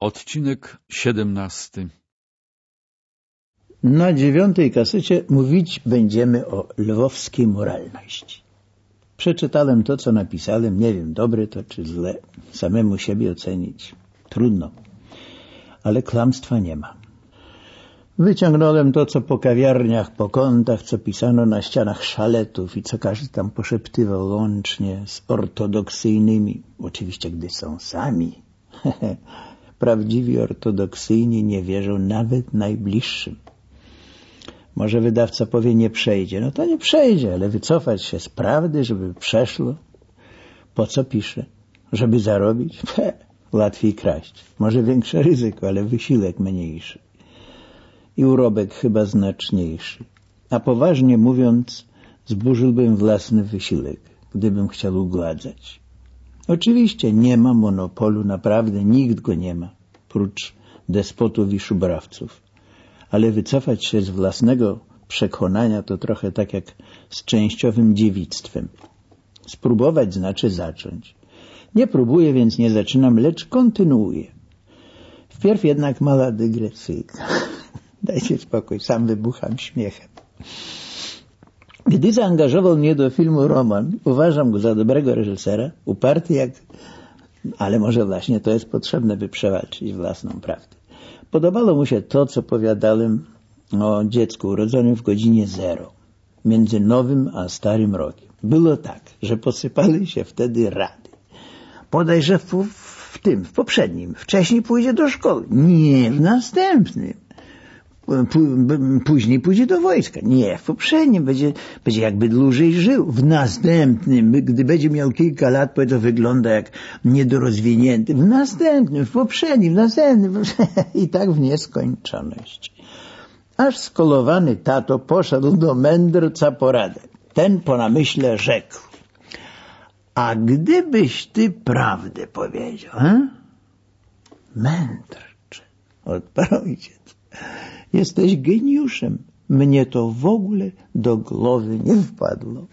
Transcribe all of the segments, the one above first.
Odcinek siedemnasty Na dziewiątej kasecie mówić będziemy o lwowskiej moralności. Przeczytałem to, co napisałem. Nie wiem, dobre to czy złe. Samemu siebie ocenić. Trudno. Ale klamstwa nie ma. Wyciągnąłem to, co po kawiarniach, po kątach, co pisano na ścianach szaletów i co każdy tam poszeptywał łącznie z ortodoksyjnymi. Oczywiście, gdy są sami. Prawdziwi ortodoksyjni nie wierzą nawet najbliższym. Może wydawca powie, nie przejdzie. No to nie przejdzie, ale wycofać się z prawdy, żeby przeszło. Po co pisze? Żeby zarobić? He, łatwiej kraść. Może większe ryzyko, ale wysiłek mniejszy. I urobek chyba znaczniejszy. A poważnie mówiąc, zburzyłbym własny wysiłek, gdybym chciał ugładzać. Oczywiście nie ma monopolu, naprawdę nikt go nie ma, prócz despotów i szubrawców. Ale wycofać się z własnego przekonania to trochę tak jak z częściowym dziewictwem. Spróbować znaczy zacząć. Nie próbuję, więc nie zaczynam, lecz kontynuuję. Wpierw jednak mała dygresyjka. Dajcie spokój, sam wybucham śmiechem. Gdy zaangażował mnie do filmu Roman, uważam go za dobrego reżysera, uparty jak... Ale może właśnie to jest potrzebne, by przewalczyć własną prawdę. Podobało mu się to, co powiadałem o dziecku urodzonym w godzinie zero, między nowym a starym rokiem. Było tak, że posypali się wtedy rady. Podajże w, w tym, w poprzednim. Wcześniej pójdzie do szkoły. Nie, w następnym później pójdzie do wojska. Nie, w poprzednim będzie, będzie jakby dłużej żył. W następnym, gdy będzie miał kilka lat, to wygląda jak niedorozwinięty. W następnym, w poprzednim, w następnym i tak w nieskończoność. Aż skolowany tato poszedł do mędrca poradę. Ten po namyśle rzekł. A gdybyś ty prawdę powiedział, he? Mędrcze, odparł ojciec. Jesteś geniuszem. Mnie to w ogóle do głowy nie wpadło.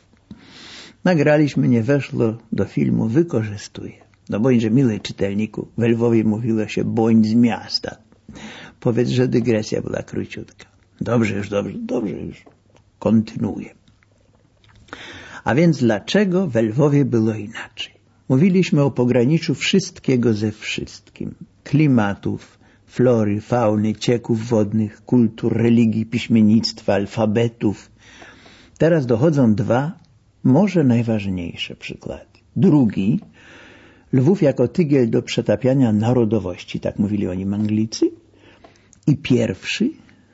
Nagraliśmy, nie weszło do filmu, wykorzystuję. No bądźże miły czytelniku, w Lwowie mówiło się bądź z miasta. Powiedz, że dygresja była króciutka. Dobrze już, dobrze, dobrze już. Kontynuuję. A więc dlaczego w Lwowie było inaczej? Mówiliśmy o pograniczu wszystkiego ze wszystkim. Klimatów, flory, fauny, cieków wodnych, kultur, religii, piśmiennictwa, alfabetów. Teraz dochodzą dwa, może najważniejsze przykłady. Drugi, Lwów jako tygiel do przetapiania narodowości, tak mówili o nim Anglicy. I pierwszy,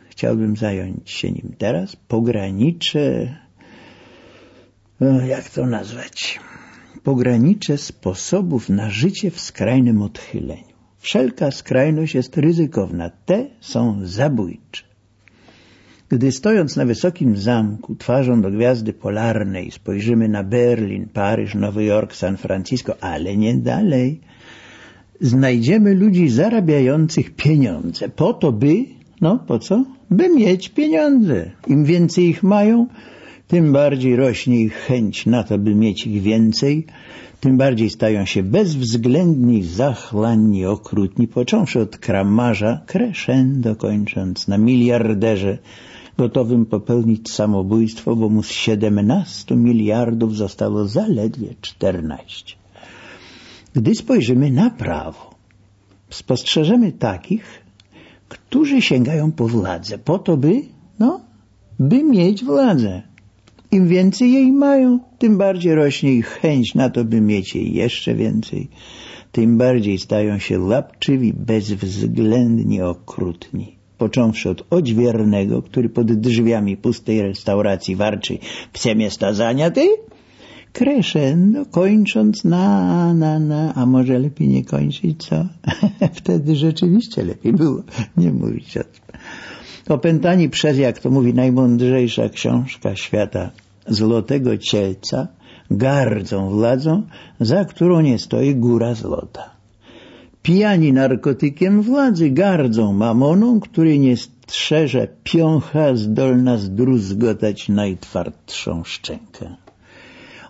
chciałbym zająć się nim teraz, pogranicze, e, jak to nazwać, pogranicze sposobów na życie w skrajnym odchyleniu. Wszelka skrajność jest ryzykowna. Te są zabójcze. Gdy stojąc na wysokim zamku, twarzą do gwiazdy polarnej, spojrzymy na Berlin, Paryż, Nowy Jork, San Francisco, ale nie dalej, znajdziemy ludzi zarabiających pieniądze po to, by, no po co? By mieć pieniądze. Im więcej ich mają, tym bardziej rośnie ich chęć na to, by mieć ich więcej, tym bardziej stają się bezwzględni, zachłanni, okrutni, począwszy od kramarza, crescendo kończąc na miliarderze, gotowym popełnić samobójstwo, bo mu z 17 miliardów zostało zaledwie 14. Gdy spojrzymy na prawo, spostrzeżemy takich, którzy sięgają po władzę, po to by, no, by mieć władzę. Im więcej jej mają, tym bardziej rośnie ich chęć na to, by mieć jej jeszcze więcej. Tym bardziej stają się łapczywi, bezwzględnie okrutni. Począwszy od odźwiernego, który pod drzwiami pustej restauracji warczy psem jest zaniaty, crescendo, kończąc na, na, na, a może lepiej nie kończyć, co? Wtedy rzeczywiście lepiej było nie mówić o tym. Opętani przez, jak to mówi najmądrzejsza książka świata, złotego cielca, gardzą władzą, za którą nie stoi góra złota. Pijani narkotykiem władzy gardzą mamoną, który nie strzeże piącha zdolna zdruzgotać najtwardszą szczękę.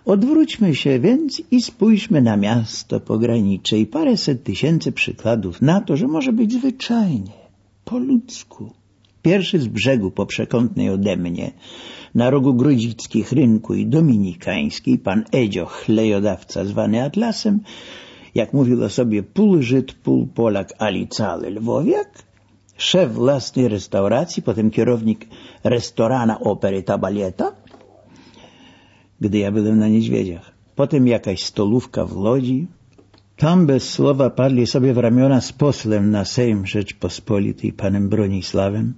Odwróćmy się więc i spójrzmy na miasto pogranicze i paręset tysięcy przykładów na to, że może być zwyczajnie, po ludzku. Pierwszy z brzegu po przekątnej ode mnie, na rogu Grudzickich Rynku i Dominikańskiej, pan Edzio, chlejodawca zwany Atlasem, jak mówił o sobie pół Żyd, pół Polak, ali cały Lwowiak, szef własnej restauracji, potem kierownik restorana opery Tabalieta, gdy ja byłem na niedźwiedziach. Potem jakaś stolówka w Łodzi. Tam bez słowa padli sobie w ramiona z poslem na Sejm Rzeczpospolitej, panem Bronisławem,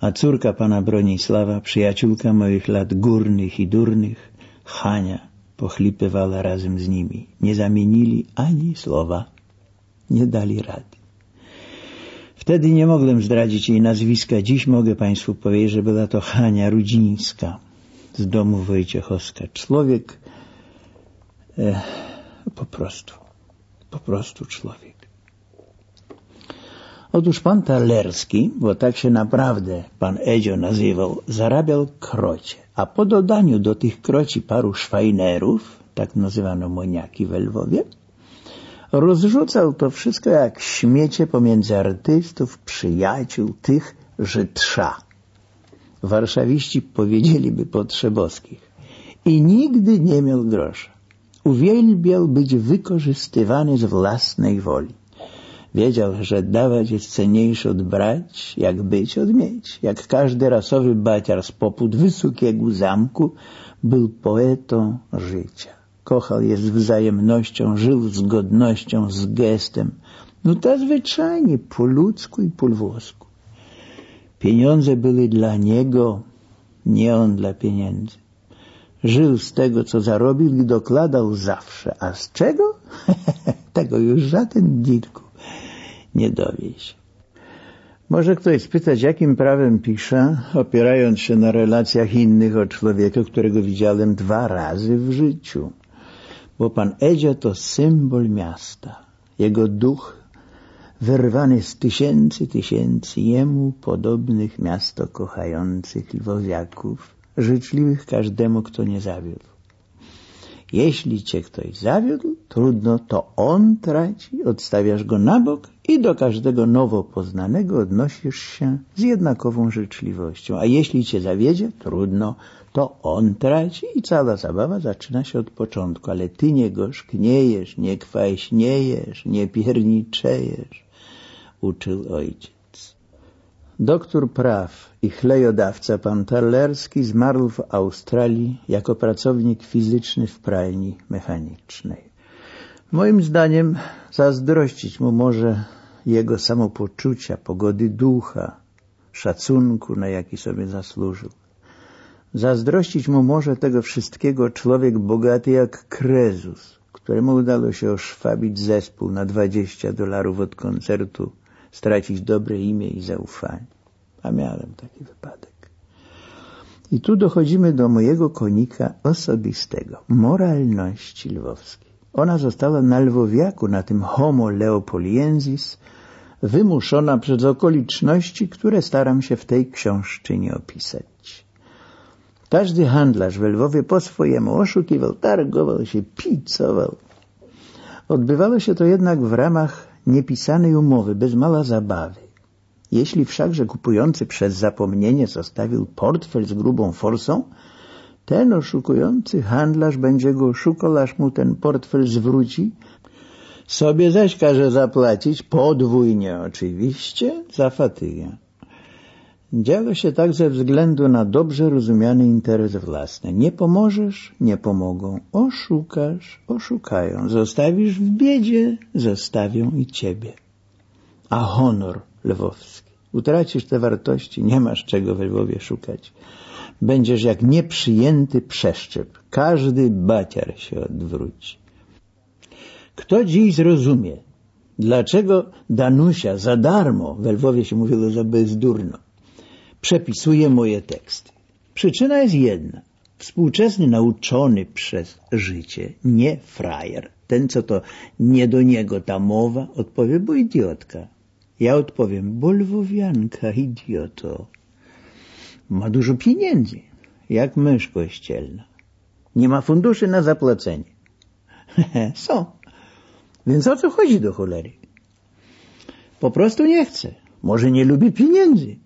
a córka pana Bronisława, przyjaciółka moich lat górnych i durnych, Hania, pochlipywała razem z nimi. Nie zamienili ani słowa, nie dali rady. Wtedy nie mogłem zdradzić jej nazwiska. Dziś mogę Państwu powiedzieć, że była to Hania Rudzińska z domu Wojciechowska. Człowiek e, po prostu, po prostu człowiek. Otóż pan Talerski, bo tak się naprawdę pan Edzio nazywał, zarabiał krocie, a po dodaniu do tych kroci paru szwajnerów, tak nazywano moniaki w Lwowie, rozrzucał to wszystko jak śmiecie pomiędzy artystów, przyjaciół, tych, że trza. Warszawiści powiedzieliby potrzebowskich. I nigdy nie miał grosza. Uwielbiał być wykorzystywany z własnej woli. Wiedział, że dawać jest cenniejsze od brać, jak być od mieć. Jak każdy rasowy baciar z poput wysokiego zamku był poetą życia. Kochał je z wzajemnością, żył z godnością, z gestem. No to zwyczajnie, po ludzku i po lwosku. Pieniądze były dla niego, nie on dla pieniędzy. Żył z tego, co zarobił i dokładał zawsze. A z czego? tego już żaden dzitku nie dowie się. Może ktoś spytać, jakim prawem pisze, opierając się na relacjach innych o człowieka, którego widziałem dwa razy w życiu. Bo pan Edzio to symbol miasta. Jego duch wyrwany z tysięcy tysięcy jemu podobnych miasto kochających lwowiaków, życzliwych każdemu, kto nie zawiódł. Jeśli cię ktoś zawiódł, trudno, to on traci, odstawiasz go na bok i do każdego nowo poznanego odnosisz się z jednakową życzliwością. A jeśli cię zawiedzie, trudno, to on traci i cała zabawa zaczyna się od początku. Ale ty nie gorzkniejesz, nie kwaśniejesz, nie pierniczejesz, uczył ojciec. Doktor praw i chlejodawca pan Tarlerski zmarł w Australii jako pracownik fizyczny w pralni mechanicznej. Moim zdaniem zazdrościć mu może jego samopoczucia, pogody ducha, szacunku, na jaki sobie zasłużył. Zazdrościć mu może tego wszystkiego człowiek bogaty jak Krezus, któremu udało się oszwabić zespół na 20 dolarów od koncertu, stracić dobre imię i zaufanie. A miałem taki wypadek. I tu dochodzimy do mojego konika osobistego, moralności lwowskiej. Ona została na Lwowiaku, na tym homo leopoliensis, wymuszona przez okoliczności, które staram się w tej książczynie opisać. Każdy handlarz w Lwowie po swojemu oszukiwał, targował się, picował. Odbywało się to jednak w ramach niepisanej umowy, bez mała zabawy. Jeśli wszakże kupujący przez zapomnienie zostawił portfel z grubą forsą, ten oszukujący handlarz będzie go szukał, aż mu ten portfel zwróci, sobie zaś każe zapłacić podwójnie oczywiście za fatygę. Działo się tak ze względu na dobrze rozumiany interes własny. Nie pomożesz, nie pomogą. Oszukasz, oszukają. Zostawisz w biedzie, zostawią i ciebie. A honor lwowski. Utracisz te wartości, nie masz czego we Lwowie szukać. Będziesz jak nieprzyjęty przeszczep. Każdy baciar się odwróci. Kto dziś zrozumie, dlaczego Danusia za darmo, w Lwowie się mówiło za bezdurno, przepisuje moje teksty. Przyczyna jest jedna. Współczesny nauczony przez życie, nie frajer, ten co to nie do niego ta mowa, odpowie, bo idiotka. Ja odpowiem, bo lwowianka, idioto. Ma dużo pieniędzy, jak mysz kościelna. Nie ma funduszy na zapłacenie. Są. Więc o co chodzi do cholery? Po prostu nie chce. Może nie lubi pieniędzy.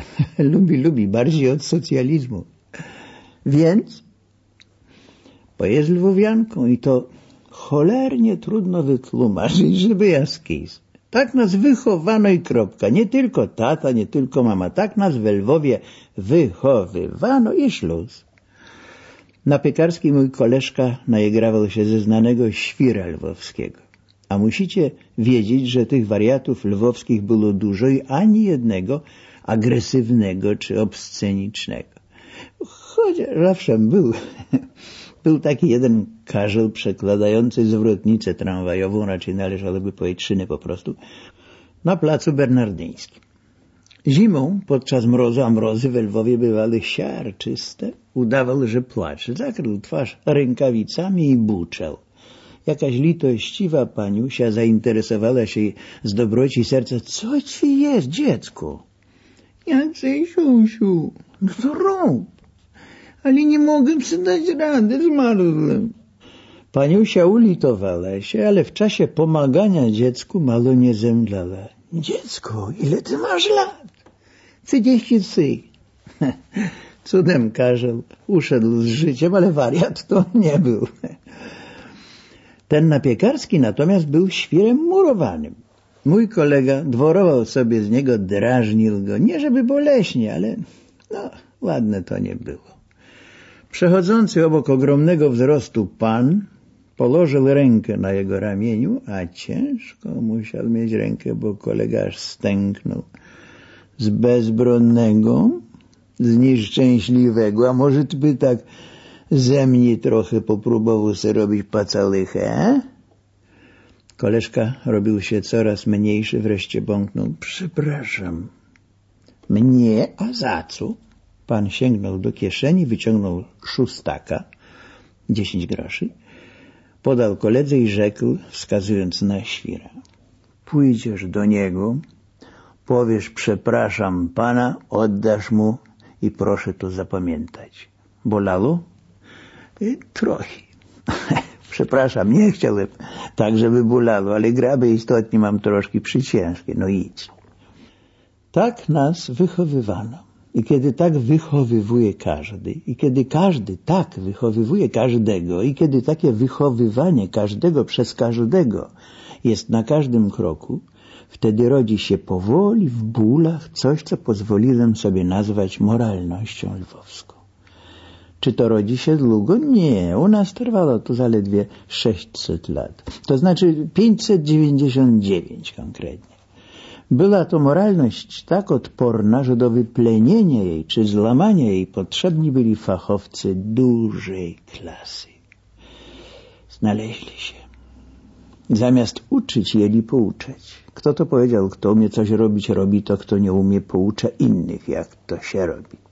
lubi, lubi, bardziej od socjalizmu. Więc, bo jest lwowianką i to cholernie trudno wytłumaczyć, żeby jaskis. Tak nas wychowano i kropka. Nie tylko tata, nie tylko mama. Tak nas w Lwowie wychowywano i szluz. Na piekarskiej mój koleżka najegrawał się ze znanego świra lwowskiego. A musicie wiedzieć, że tych wariatów lwowskich było dużo i ani jednego agresywnego czy obscenicznego. Chociaż zawsze był, był taki jeden karzeł przekładający zwrotnicę tramwajową, raczej należałoby powiedzieć szynę po prostu, na placu bernardyńskim. Zimą, podczas mrozu, a mrozy w Lwowie bywały siarczyste, udawał, że płacze. Zakrył twarz rękawicami i buczał. Jakaś litościwa paniusia zainteresowała się z dobroci serca. Co ci jest, dziecko? Ja chcę siusiu. No to rób. Ale nie mogę sobie dać rady, zmarzłem. Paniusia ulitowała się, ale w czasie pomagania dziecku malo nie zemdlała. Dziecko, ile ty masz lat? Trzydzieści trzy. Cudem karzeł uszedł z życiem, ale wariat to nie był. Ten na piekarski natomiast był świrem murowanym. Mój kolega dworował sobie z niego, drażnił go, nie żeby boleśnie, ale no, ładne to nie było. Przechodzący obok ogromnego wzrostu pan położył rękę na jego ramieniu, a ciężko musiał mieć rękę, bo kolega aż stęknął. Z bezbronnego, z nieszczęśliwego, a może by tak ze mnie trochę popróbował sobie robić pacalychę? Koleżka robił się coraz mniejszy, wreszcie bąknął. Przepraszam. Mnie? A za co? Pan sięgnął do kieszeni, wyciągnął szóstaka, dziesięć groszy, podał koledze i rzekł, wskazując na świra. Pójdziesz do niego, powiesz przepraszam pana, oddasz mu i proszę to zapamiętać. Bolało? I trochę. przepraszam, nie chciałem tak, żeby bolało, ale graby istotnie mam troszkę przyciężkie, no idź. Tak nas wychowywano. I kiedy tak wychowywuje każdy, i kiedy każdy tak wychowywuje każdego, i kiedy takie wychowywanie każdego przez każdego jest na każdym kroku, wtedy rodzi się powoli w bólach coś, co pozwoliłem sobie nazwać moralnością lwowską. Czy to rodzi się długo? Nie, u nas trwało to zaledwie 600 lat. To znaczy 599 konkretnie. Była to moralność tak odporna, że do wyplenienia jej czy złamania jej potrzebni byli fachowcy dużej klasy. Znaleźli się. Zamiast uczyć, jeli pouczać. Kto to powiedział? Kto umie coś robić, robi to, kto nie umie, poucza innych, jak to się robi.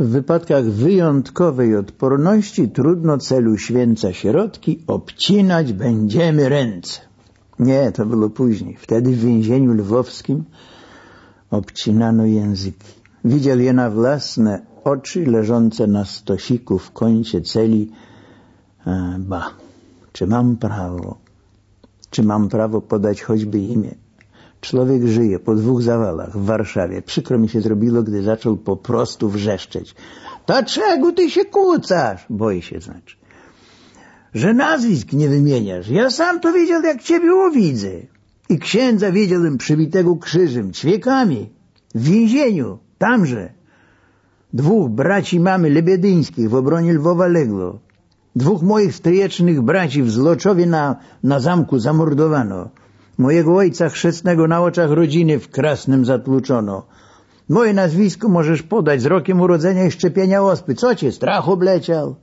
W wypadkach wyjątkowej odporności trudno celu święca środki, obcinać będziemy ręce. Nie, to było później. Wtedy w więzieniu lwowskim obcinano języki. Widział je na własne oczy leżące na stosiku w kącie celi. E, ba, czy mam prawo? Czy mam prawo podać choćby imię? Człowiek żyje po dwóch zawalach w Warszawie. Przykro mi się zrobiło, gdy zaczął po prostu wrzeszczeć. Dlaczego ty się kłócasz? Boi się znaczy że nazwisk nie wymieniasz. Ja sam to wiedział, jak ciebie widzę. I księdza wiedziałem przybitego krzyżem, ćwiekami, w więzieniu, tamże. Dwóch braci mamy lebiedyńskich w obronie Lwowa legło. Dwóch moich stryjecznych braci w Zloczowie na, na zamku zamordowano. Mojego ojca chrzestnego na oczach rodziny w Krasnym zatłuczono. Moje nazwisko możesz podać z rokiem urodzenia i szczepienia ospy. Co cię, strach obleciał?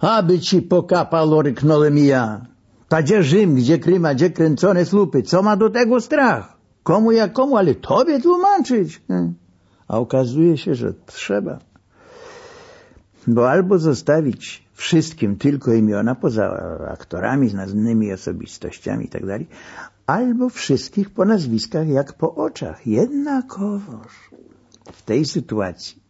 Aby ci pokapało, ryknąłem ja. Ta gdzie Rzym, gdzie Krym, a gdzie kręcone słupy? Co ma do tego strach? Komu jak komu, ale tobie tłumaczyć. A okazuje się, że trzeba. Bo albo zostawić wszystkim tylko imiona, poza aktorami, znanymi osobistościami i tak albo wszystkich po nazwiskach jak po oczach. Jednakowoż w tej sytuacji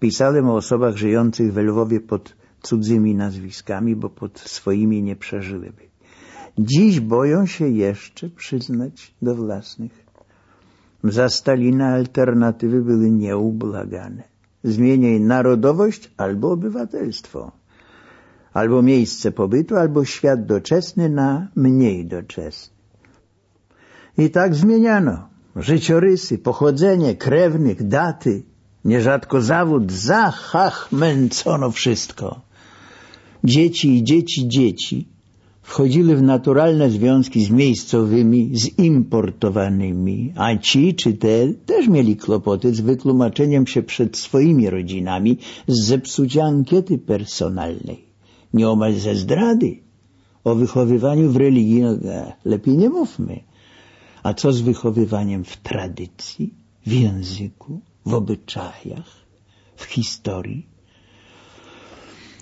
pisałem o osobach żyjących w Lwowie pod cudzymi nazwiskami, bo pod swoimi nie przeżyłyby. Dziś boją się jeszcze przyznać do własnych. Za Stalina alternatywy były nieubłagane. Zmieniaj narodowość albo obywatelstwo, albo miejsce pobytu, albo świat doczesny na mniej doczesny. I tak zmieniano życiorysy, pochodzenie krewnych, daty, nierzadko zawód, zachachmęcono wszystko. Dzieci i dzieci dzieci wchodzili w naturalne związki z miejscowymi, z importowanymi, a ci czy te też mieli kłopoty z wytłumaczeniem się przed swoimi rodzinami z zepsucia ankiety personalnej, nieomal ze zdrady. O wychowywaniu w religii no, e, lepiej nie mówmy. A co z wychowywaniem w tradycji, w języku, w obyczajach, w historii?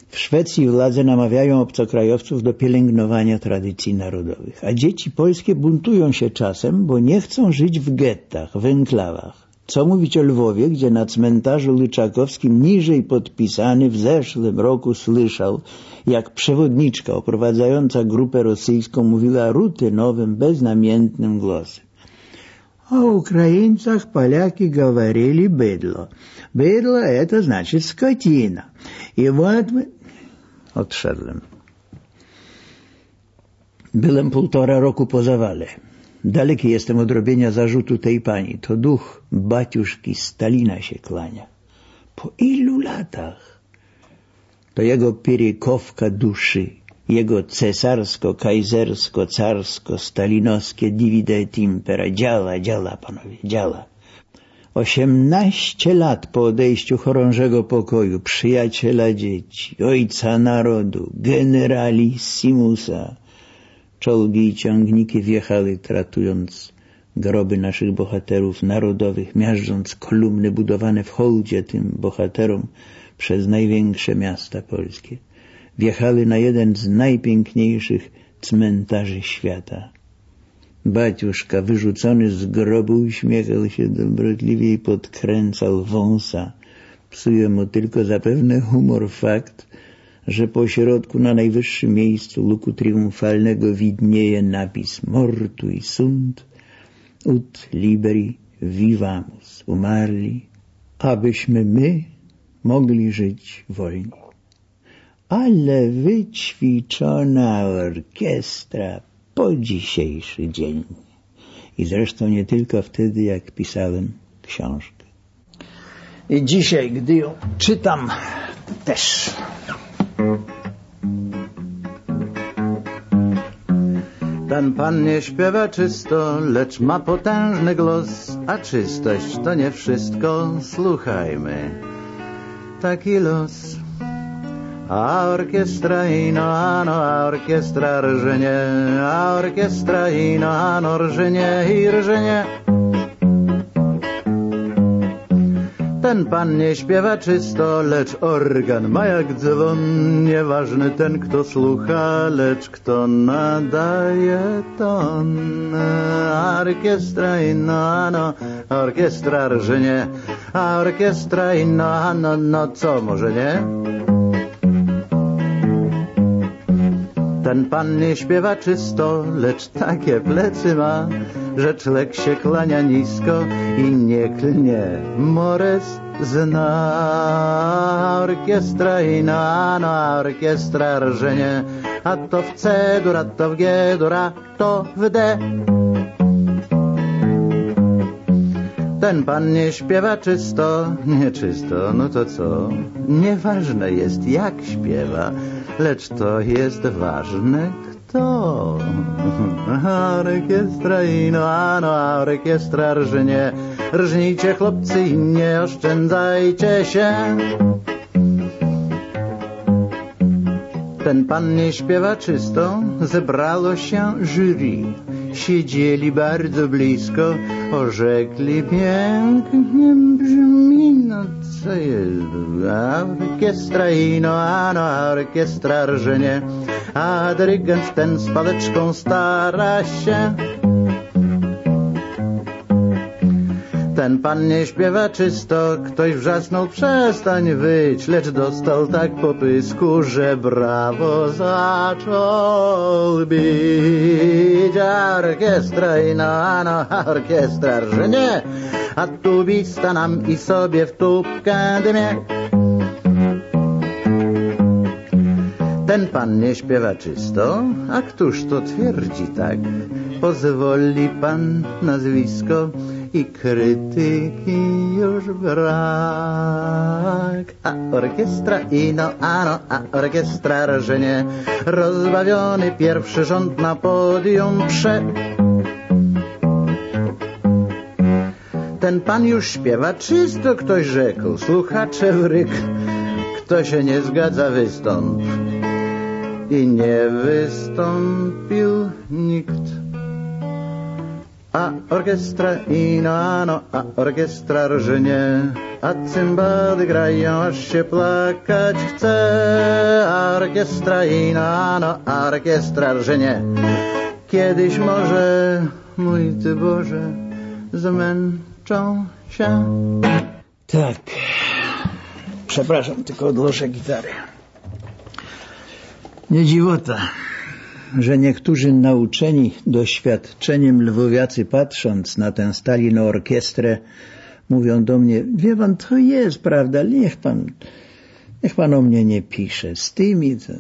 W Szwecji władze namawiają obcokrajowców do pielęgnowania tradycji narodowych, a dzieci polskie buntują się czasem, bo nie chcą żyć w gettach, w enklawach. Co mówić o Lwowie, gdzie na cmentarzu Lyczakowskim niżej podpisany w zeszłym roku słyszał, jak przewodniczka oprowadzająca grupę rosyjską mówiła rutynowym, beznamiętnym głosem. O Ukraińcach Poляки говорили быдло. Быдло — это значит скотина. И вот мы... Odszedłem. Byłem półtora roku po zawale. Daleki jestem od robienia zarzutu tej pani. To duch baciuszki Stalina się klania. Po ilu latach? To jego pierykowka duszy, jego cesarsko-kajzersko-carsko-stalinowskie divide et impera. Działa, działa, panowie, działa. Osiemnaście lat po odejściu chorążego pokoju, przyjaciela dzieci, ojca narodu, generalissimusa, Czołgi i ciągniki wjechały, tratując groby naszych bohaterów narodowych, miażdżąc kolumny budowane w hołdzie tym bohaterom przez największe miasta polskie. Wjechały na jeden z najpiękniejszych cmentarzy świata. Baciuszka, wyrzucony z grobu, uśmiechał się dobrotliwie i podkręcał wąsa. Psuje mu tylko zapewne humor fakt, że po środku na najwyższym miejscu luku triumfalnego widnieje napis Mortui sunt ut liberi vivamus, umarli, abyśmy my mogli żyć wolni. Ale wyćwiczona orkiestra po dzisiejszy dzień. I zresztą nie tylko wtedy, jak pisałem książkę. I dzisiaj, gdy ją czytam, też ten pan nie śpiewa czysto, lecz ma potężny głos, a czystość to nie wszystko, słuchajmy. Taki los. A orkiestra ino, ano, a orkiestra rżnie, a orkiestra ino, ano, rżnie i rżnie. Ten pan nie śpiewa czysto, lecz organ ma jak dzwon. Nieważny ten, kto słucha, lecz kto nadaje ton. Orkiestra inna, no, orkiestra rżnie, a orkiestra inna, no, no co, może nie? Ten pan nie śpiewa czysto, lecz takie plecy ma, że czlek się klania nisko i nie klnie. Mores zna orkiestra i na, na orkiestra rżenie, a to w C dur, a to w G dur, a to w D. Ten pan nie śpiewa czysto, nie czysto, no to co? Nieważne jest jak śpiewa, lecz to jest ważne kto. Orkiestra ino, ano, orkiestra rżnie, rżnijcie chłopcy i nie oszczędzajcie się. Ten pan nie śpiewa czysto, zebrało się jury. Siedzieli bardzo blisko, orzekli pięknie brzmi, no co jest? Orkiestra ino, ano, orkiestra rżnie, a dyrygent ten z paleczką stara się Ten pan nie śpiewa czysto, ktoś wrzasnął przestań wyć, lecz dostał tak po pysku, że brawo zaczął bić. Orkiestra i no, no, orkiestra, że nie, a tu bić stanam i sobie w tubkę dymie. Ten pan nie śpiewa czysto, a któż to twierdzi tak? Pozwoli pan nazwisko i krytyki już brak. A orkiestra ino, ano, a orkiestra rżenie, rozbawiony pierwszy rząd na podium prze. Ten pan już śpiewa czysto, ktoś rzekł, słuchacze w ryk. Kto się nie zgadza, wystąp. I nie wystąpił nikt. A orkiestra ino, ano, a orkiestra rżnie, a cymbady grają, aż się plakać chce. A orkiestra ino, ano, a orkiestra rżnie. Kiedyś może, mój Ty Boże, zmęczą się. Tak. Przepraszam, tylko odłożę gitarę. Nie dziwota, że niektórzy nauczeni doświadczeniem lwowiacy patrząc na tę Stalino orkiestrę mówią do mnie, wie pan, to jest prawda, niech pan, niech pan o mnie nie pisze. Z tymi to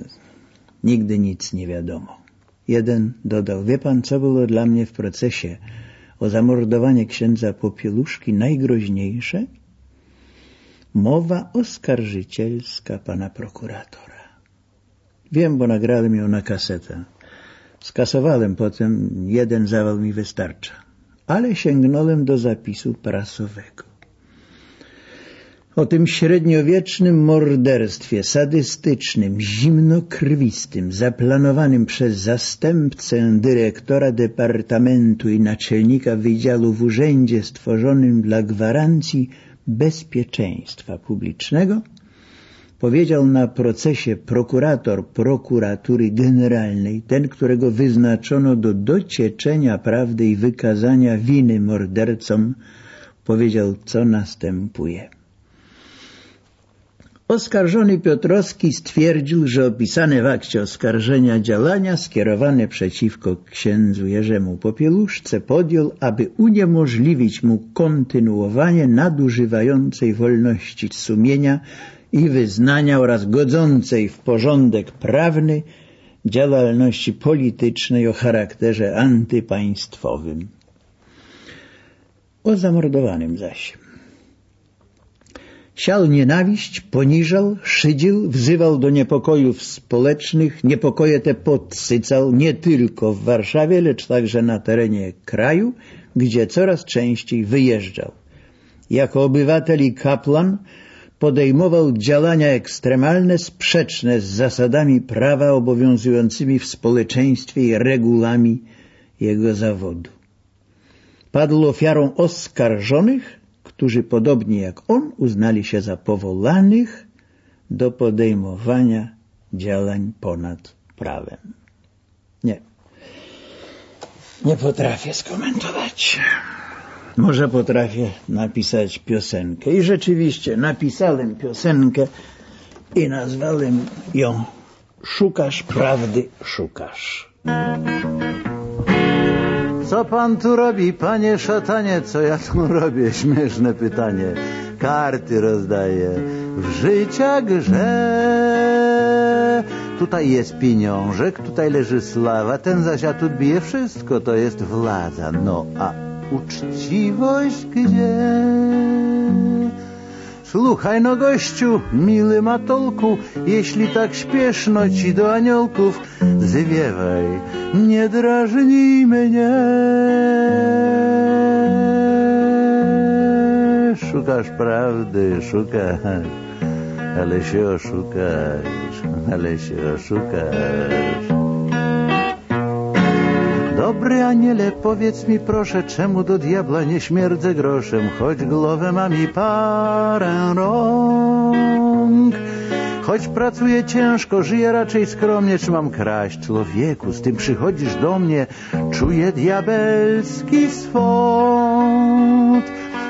nigdy nic nie wiadomo. Jeden dodał, wie pan, co było dla mnie w procesie o zamordowanie księdza Popieluszki najgroźniejsze? Mowa oskarżycielska pana prokuratora. Wiem, bo nagrałem ją na kasetę. Skasowałem potem, jeden zawał mi wystarcza. Ale sięgnąłem do zapisu prasowego. O tym średniowiecznym morderstwie sadystycznym, zimnokrwistym, zaplanowanym przez zastępcę dyrektora departamentu i naczelnika wydziału w urzędzie stworzonym dla gwarancji bezpieczeństwa publicznego, powiedział na procesie prokurator prokuratury generalnej, ten, którego wyznaczono do docieczenia prawdy i wykazania winy mordercom, powiedział, co następuje. Oskarżony Piotrowski stwierdził, że opisane w akcie oskarżenia działania skierowane przeciwko księdzu Jerzemu Popieluszce podjął, aby uniemożliwić mu kontynuowanie nadużywającej wolności sumienia i wyznania oraz godzącej w porządek prawny działalności politycznej o charakterze antypaństwowym. O zamordowanym zaś. Siał nienawiść, poniżał, szydził, wzywał do niepokojów społecznych, niepokoje te podsycał nie tylko w Warszawie, lecz także na terenie kraju, gdzie coraz częściej wyjeżdżał. Jako obywatel i kaplan podejmował działania ekstremalne sprzeczne z zasadami prawa obowiązującymi w społeczeństwie i regułami jego zawodu. Padł ofiarą oskarżonych, którzy podobnie jak on uznali się za powolanych do podejmowania działań ponad prawem. Nie. Nie potrafię skomentować. Może potrafię napisać piosenkę. I rzeczywiście napisałem piosenkę i nazwałem ją Szukasz prawdy, szukasz. Co pan tu robi, panie szatanie? Co ja tu robię? Śmieszne pytanie. Karty rozdaję. W życia grze. Tutaj jest pieniążek, tutaj leży sława, ten zaś atut bije wszystko, to jest władza. No a uczciwość gdzie? Słuchaj no gościu, miły matolku, jeśli tak śpieszno ci do aniołków, zwiewaj, nie drażnij mnie. Szukasz prawdy, szukasz, ale się oszukasz, ale się oszukasz. Dobry aniele, powiedz mi proszę, czemu do diabła nie śmierdzę groszem, choć głowę mam i parę rąk. Choć pracuję ciężko, żyję raczej skromnie, czy mam kraść? Człowieku, z tym przychodzisz do mnie, czuję diabelski swąd.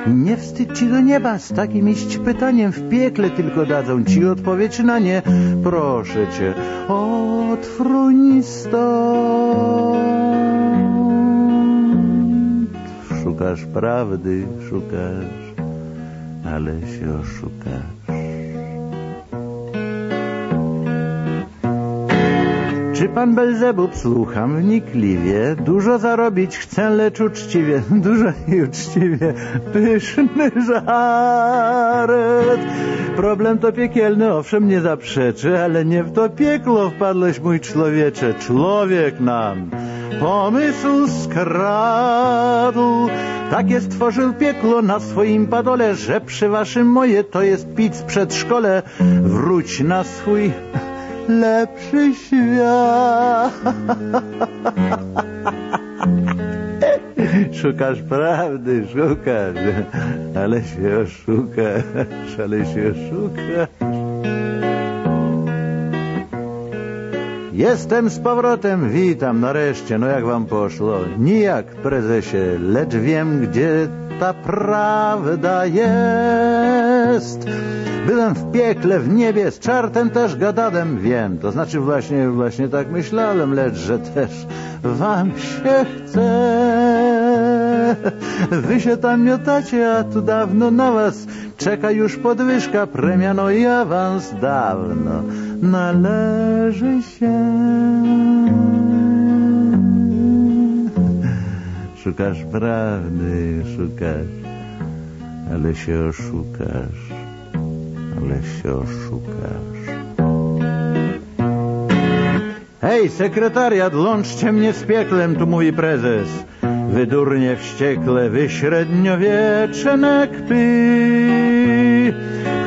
Nie wstyd ci do nieba z takim iść pytaniem. W piekle tylko dadzą ci odpowiedź na nie. Proszę cię, otwórz stąd. Szukasz prawdy, szukasz, ale się oszukasz. Czy pan Belzebub, słucham wnikliwie, dużo zarobić chcę, lecz uczciwie, dużo i uczciwie, pyszny żart. Problem to piekielny, owszem, nie zaprzeczę, ale nie w to pieklo wpadłeś, mój człowiecze, człowiek nam. Pomysł skradł, takie stworzył pieklo na swoim padole, że przy waszym moje to jest pic przed szkole. Wróć na swój lepszy świat. Szukasz prawdy, szukasz, ale się oszukasz, ale się oszukasz. Jestem z powrotem, witam nareszcie, no jak wam poszło? Nijak, prezesie, lecz wiem, gdzie ta prawda jest. Byłem w piekle, w niebie, z czartem też gadadem, wiem. To znaczy właśnie, właśnie tak myślałem, lecz że też wam się chce. Wy się tam miotacie, a tu dawno na was czeka już podwyżka, premia, no i awans dawno należy się. Szukasz prawdy, szukasz, ale się oszukasz, ale się oszukasz. Hej, sekretariat, łączcie mnie z pieklem, tu mówi prezes. Wy durnie wściekle, wy średniowiecze nekpy.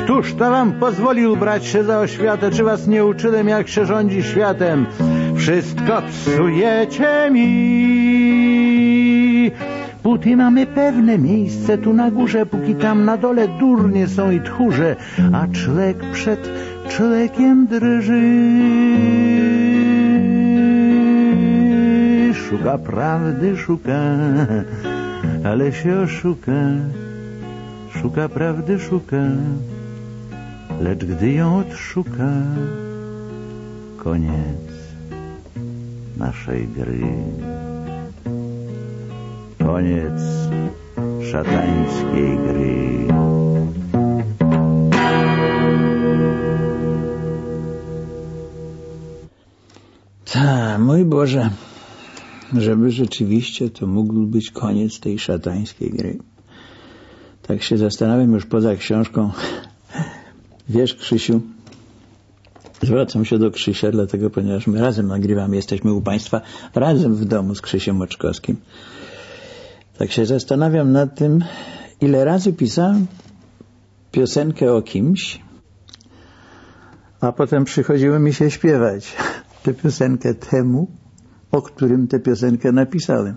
Któż to wam pozwolił brać się za oświatę? Czy was nie uczyłem, jak się rządzi światem? Wszystko psujecie mi. Póty mamy pewne miejsce tu na górze, póki tam na dole durnie są i tchórze, a czlek przed czlekiem drży. Szuka prawdy, szuka, ale się oszuka. Szuka prawdy, szuka, lecz gdy ją odszuka, koniec naszej gry. Koniec szatańskiej gry. Ta, mój Boże, żeby rzeczywiście to mógł być koniec tej szatańskiej gry. Tak się zastanawiam już poza książką. Wiesz, Krzysiu, zwracam się do Krzysia, dlatego, ponieważ my razem nagrywamy, jesteśmy u Państwa razem w domu z Krzysiem Moczkowskim. Tak się zastanawiam nad tym, ile razy pisałem piosenkę o kimś, a potem przychodziło mi się śpiewać tę piosenkę temu, o którym tę piosenkę napisałem.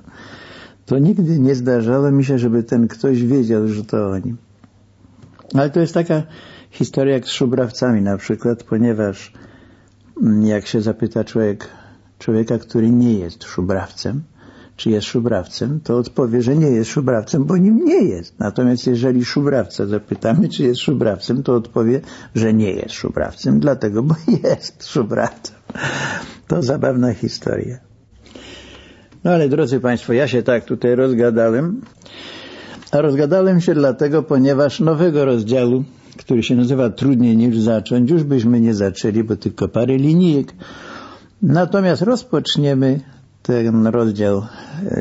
To nigdy nie zdarzało mi się, żeby ten ktoś wiedział, że to o nim. Ale to jest taka historia jak z szubrawcami na przykład, ponieważ jak się zapyta człowiek, człowieka, który nie jest szubrawcem, czy jest szubrawcem, to odpowie, że nie jest szubrawcem, bo nim nie jest. Natomiast jeżeli szubrawca zapytamy, czy jest szubrawcem, to odpowie, że nie jest szubrawcem, dlatego, bo jest szubrawcem. To zabawna historia. No ale drodzy Państwo, ja się tak tutaj rozgadałem, a rozgadałem się dlatego, ponieważ nowego rozdziału, który się nazywa Trudniej niż zacząć, już byśmy nie zaczęli, bo tylko parę linijek. Natomiast rozpoczniemy ten rozdział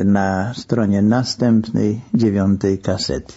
na stronie następnej, dziewiątej kasety.